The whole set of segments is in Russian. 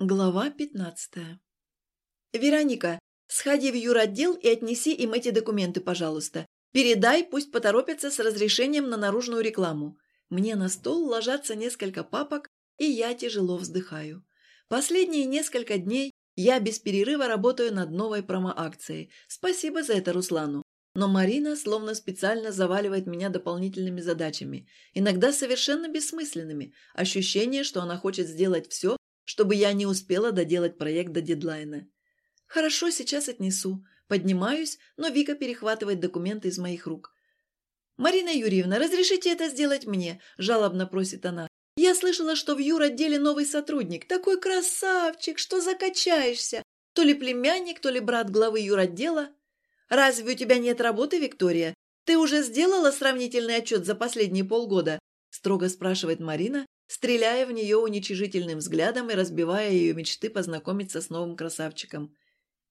Глава пятнадцатая. «Вероника, сходи в юротдел и отнеси им эти документы, пожалуйста. Передай, пусть поторопятся с разрешением на наружную рекламу. Мне на стол ложатся несколько папок, и я тяжело вздыхаю. Последние несколько дней я без перерыва работаю над новой промоакцией. Спасибо за это Руслану. Но Марина словно специально заваливает меня дополнительными задачами, иногда совершенно бессмысленными. Ощущение, что она хочет сделать все, чтобы я не успела доделать проект до дедлайна. Хорошо, сейчас отнесу. Поднимаюсь, но Вика перехватывает документы из моих рук. «Марина Юрьевна, разрешите это сделать мне?» – жалобно просит она. «Я слышала, что в юротделе новый сотрудник. Такой красавчик, что закачаешься. То ли племянник, то ли брат главы юротдела. Разве у тебя нет работы, Виктория? Ты уже сделала сравнительный отчет за последние полгода?» – строго спрашивает Марина, стреляя в нее уничижительным взглядом и разбивая ее мечты познакомиться с новым красавчиком.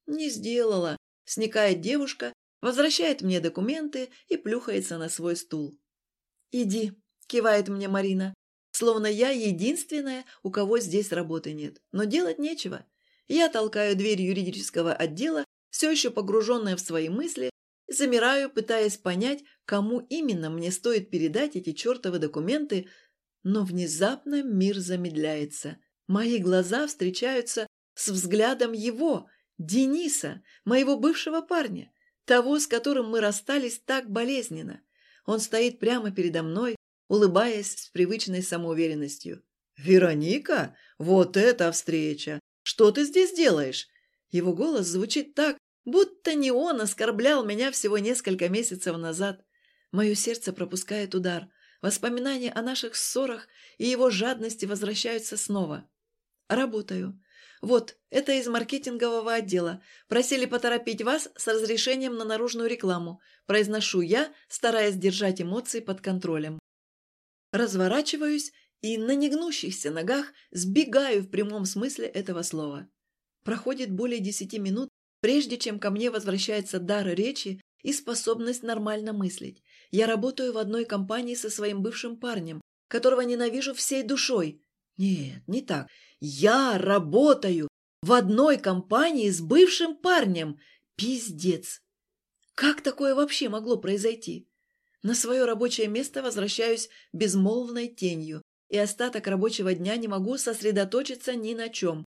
«Не сделала», — сникает девушка, возвращает мне документы и плюхается на свой стул. «Иди», — кивает мне Марина, словно я единственная, у кого здесь работы нет. Но делать нечего. Я толкаю дверь юридического отдела, все еще погруженная в свои мысли, замираю, пытаясь понять, кому именно мне стоит передать эти чертовы документы, но внезапно мир замедляется. Мои глаза встречаются с взглядом его, Дениса, моего бывшего парня, того, с которым мы расстались так болезненно. Он стоит прямо передо мной, улыбаясь с привычной самоуверенностью. «Вероника? Вот это встреча! Что ты здесь делаешь?» Его голос звучит так, будто не он оскорблял меня всего несколько месяцев назад. Мое сердце пропускает удар. Воспоминания о наших ссорах и его жадности возвращаются снова. Работаю. Вот, это из маркетингового отдела. Просили поторопить вас с разрешением на наружную рекламу. Произношу я, стараясь держать эмоции под контролем. Разворачиваюсь и на негнущихся ногах сбегаю в прямом смысле этого слова. Проходит более десяти минут, прежде чем ко мне возвращается дар речи и способность нормально мыслить. Я работаю в одной компании со своим бывшим парнем, которого ненавижу всей душой. Нет, не так. Я работаю в одной компании с бывшим парнем. Пиздец. Как такое вообще могло произойти? На свое рабочее место возвращаюсь безмолвной тенью, и остаток рабочего дня не могу сосредоточиться ни на чем.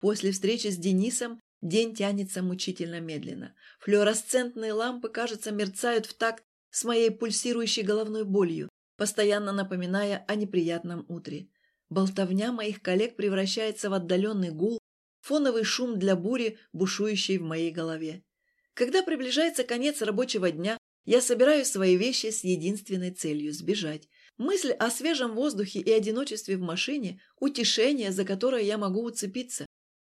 После встречи с Денисом день тянется мучительно медленно. Флюоресцентные лампы, кажется, мерцают в такт с моей пульсирующей головной болью, постоянно напоминая о неприятном утре. Болтовня моих коллег превращается в отдаленный гул, фоновый шум для бури, бушующей в моей голове. Когда приближается конец рабочего дня, я собираю свои вещи с единственной целью – сбежать. Мысль о свежем воздухе и одиночестве в машине – утешение, за которое я могу уцепиться.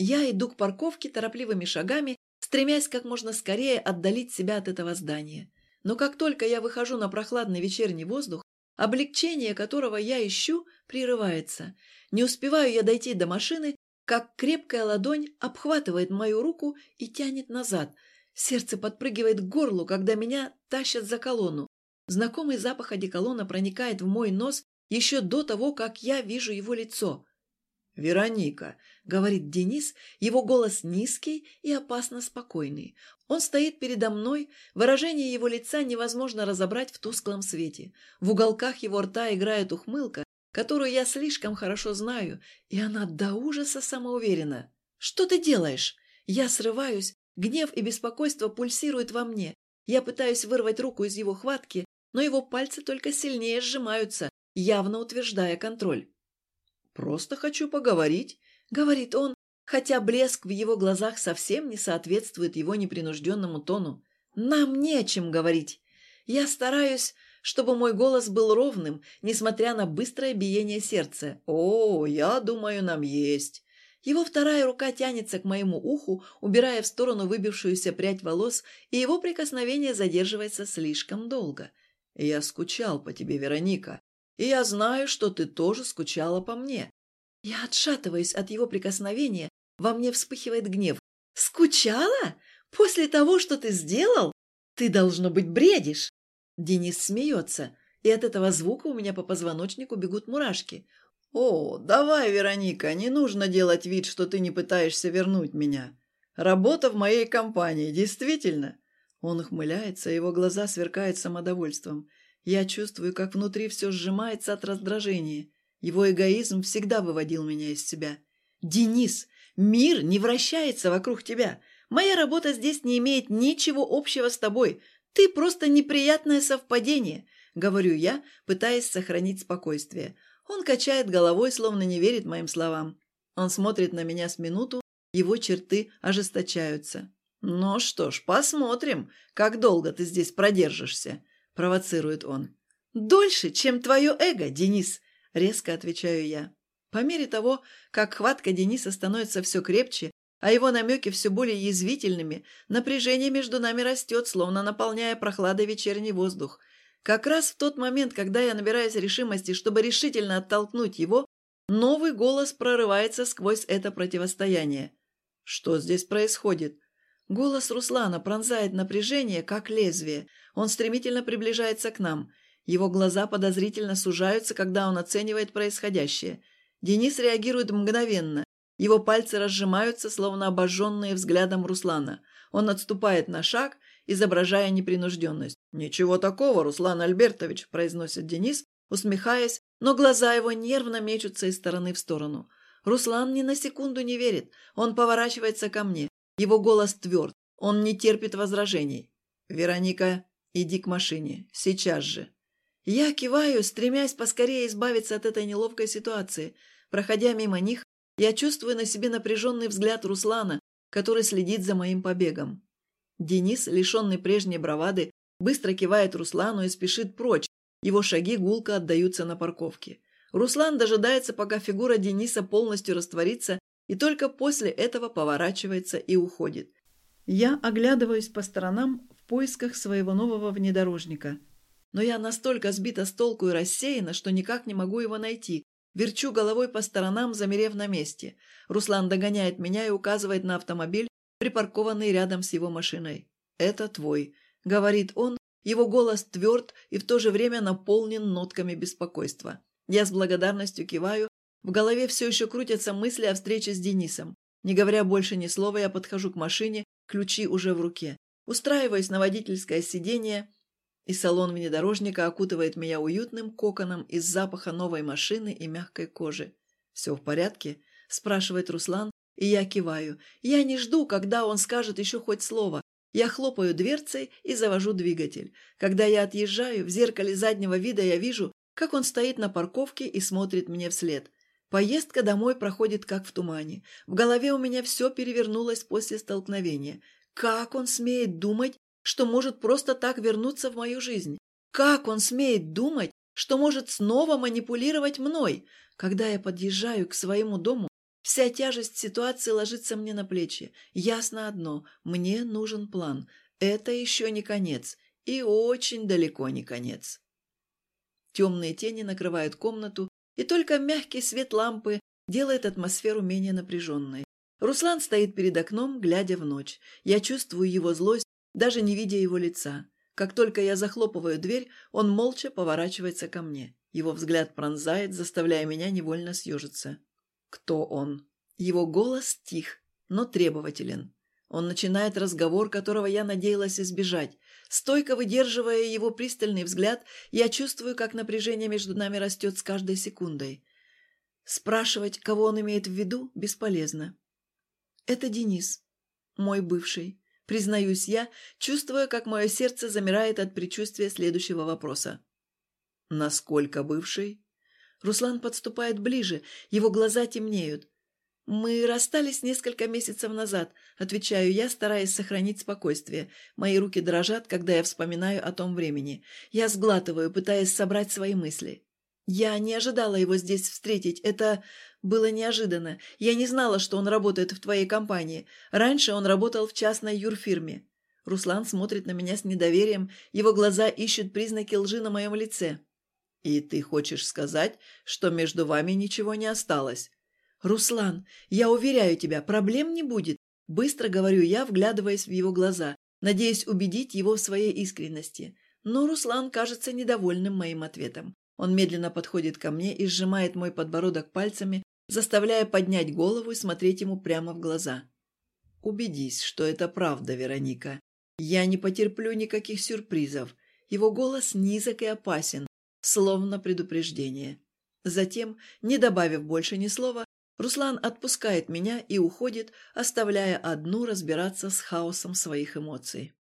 Я иду к парковке торопливыми шагами, стремясь как можно скорее отдалить себя от этого здания. Но как только я выхожу на прохладный вечерний воздух, облегчение которого я ищу, прерывается. Не успеваю я дойти до машины, как крепкая ладонь обхватывает мою руку и тянет назад. Сердце подпрыгивает к горлу, когда меня тащат за колонну. Знакомый запах одеколона проникает в мой нос еще до того, как я вижу его лицо. «Вероника», — говорит Денис, его голос низкий и опасно спокойный. Он стоит передо мной, выражение его лица невозможно разобрать в тусклом свете. В уголках его рта играет ухмылка, которую я слишком хорошо знаю, и она до ужаса самоуверена. «Что ты делаешь?» Я срываюсь, гнев и беспокойство пульсируют во мне. Я пытаюсь вырвать руку из его хватки, но его пальцы только сильнее сжимаются, явно утверждая контроль. «Просто хочу поговорить», — говорит он, хотя блеск в его глазах совсем не соответствует его непринужденному тону. «Нам не о чем говорить. Я стараюсь, чтобы мой голос был ровным, несмотря на быстрое биение сердца. О, я думаю, нам есть». Его вторая рука тянется к моему уху, убирая в сторону выбившуюся прядь волос, и его прикосновение задерживается слишком долго. «Я скучал по тебе, Вероника. И я знаю, что ты тоже скучала по мне. Я отшатываюсь от его прикосновения, во мне вспыхивает гнев. «Скучала? После того, что ты сделал? Ты, должно быть, бредишь!» Денис смеется, и от этого звука у меня по позвоночнику бегут мурашки. «О, давай, Вероника, не нужно делать вид, что ты не пытаешься вернуть меня. Работа в моей компании, действительно?» Он ухмыляется, его глаза сверкают самодовольством. Я чувствую, как внутри все сжимается от раздражения. Его эгоизм всегда выводил меня из себя. «Денис, мир не вращается вокруг тебя. Моя работа здесь не имеет ничего общего с тобой. Ты просто неприятное совпадение», — говорю я, пытаясь сохранить спокойствие. Он качает головой, словно не верит моим словам. Он смотрит на меня с минуту, его черты ожесточаются. «Ну что ж, посмотрим, как долго ты здесь продержишься», — провоцирует он. «Дольше, чем твое эго, Денис», — резко отвечаю я. По мере того, как хватка Дениса становится все крепче, а его намеки все более язвительными, напряжение между нами растет, словно наполняя прохладой вечерний воздух — как раз в тот момент, когда я набираюсь решимости, чтобы решительно оттолкнуть его, новый голос прорывается сквозь это противостояние. Что здесь происходит? Голос Руслана пронзает напряжение, как лезвие. Он стремительно приближается к нам. Его глаза подозрительно сужаются, когда он оценивает происходящее. Денис реагирует мгновенно. Его пальцы разжимаются, словно обожженные взглядом Руслана. Он отступает на шаг, изображая непринужденность. «Ничего такого, Руслан Альбертович», – произносит Денис, усмехаясь, но глаза его нервно мечутся из стороны в сторону. Руслан ни на секунду не верит. Он поворачивается ко мне. Его голос тверд. Он не терпит возражений. «Вероника, иди к машине. Сейчас же». Я киваю, стремясь поскорее избавиться от этой неловкой ситуации. Проходя мимо них, я чувствую на себе напряженный взгляд Руслана, который следит за моим побегом. Денис, лишенный прежней бравады, быстро кивает Руслану и спешит прочь. Его шаги гулко отдаются на парковке. Руслан дожидается, пока фигура Дениса полностью растворится, и только после этого поворачивается и уходит. Я оглядываюсь по сторонам в поисках своего нового внедорожника. Но я настолько сбита с толку и рассеяна, что никак не могу его найти. Верчу головой по сторонам, замерев на месте. Руслан догоняет меня и указывает на автомобиль, припаркованный рядом с его машиной. «Это твой», — говорит он, его голос тверд и в то же время наполнен нотками беспокойства. Я с благодарностью киваю, в голове все еще крутятся мысли о встрече с Денисом. Не говоря больше ни слова, я подхожу к машине, ключи уже в руке. Устраиваюсь на водительское сиденье, и салон внедорожника окутывает меня уютным коконом из запаха новой машины и мягкой кожи. «Все в порядке?» – спрашивает Руслан, и я киваю. Я не жду, когда он скажет еще хоть слово. Я хлопаю дверцей и завожу двигатель. Когда я отъезжаю, в зеркале заднего вида я вижу, как он стоит на парковке и смотрит мне вслед. Поездка домой проходит как в тумане. В голове у меня все перевернулось после столкновения. Как он смеет думать, что может просто так вернуться в мою жизнь? Как он смеет думать, что может снова манипулировать мной? Когда я подъезжаю к своему дому, Вся тяжесть ситуации ложится мне на плечи. Ясно одно – мне нужен план. Это еще не конец. И очень далеко не конец. Темные тени накрывают комнату, и только мягкий свет лампы делает атмосферу менее напряженной. Руслан стоит перед окном, глядя в ночь. Я чувствую его злость, даже не видя его лица. Как только я захлопываю дверь, он молча поворачивается ко мне. Его взгляд пронзает, заставляя меня невольно съежиться кто он. Его голос тих, но требователен. Он начинает разговор, которого я надеялась избежать. Стойко выдерживая его пристальный взгляд, я чувствую, как напряжение между нами растет с каждой секундой. Спрашивать, кого он имеет в виду, бесполезно. Это Денис, мой бывший. Признаюсь я, чувствуя, как мое сердце замирает от предчувствия следующего вопроса. Насколько бывший? Руслан подступает ближе, его глаза темнеют. «Мы расстались несколько месяцев назад», — отвечаю я, стараясь сохранить спокойствие. Мои руки дрожат, когда я вспоминаю о том времени. Я сглатываю, пытаясь собрать свои мысли. Я не ожидала его здесь встретить. Это было неожиданно. Я не знала, что он работает в твоей компании. Раньше он работал в частной юрфирме. Руслан смотрит на меня с недоверием. Его глаза ищут признаки лжи на моем лице. «И ты хочешь сказать, что между вами ничего не осталось?» «Руслан, я уверяю тебя, проблем не будет», – быстро говорю я, вглядываясь в его глаза, надеясь убедить его в своей искренности. Но Руслан кажется недовольным моим ответом. Он медленно подходит ко мне и сжимает мой подбородок пальцами, заставляя поднять голову и смотреть ему прямо в глаза. «Убедись, что это правда, Вероника. Я не потерплю никаких сюрпризов. Его голос низок и опасен, словно предупреждение. Затем, не добавив больше ни слова, Руслан отпускает меня и уходит, оставляя одну разбираться с хаосом своих эмоций.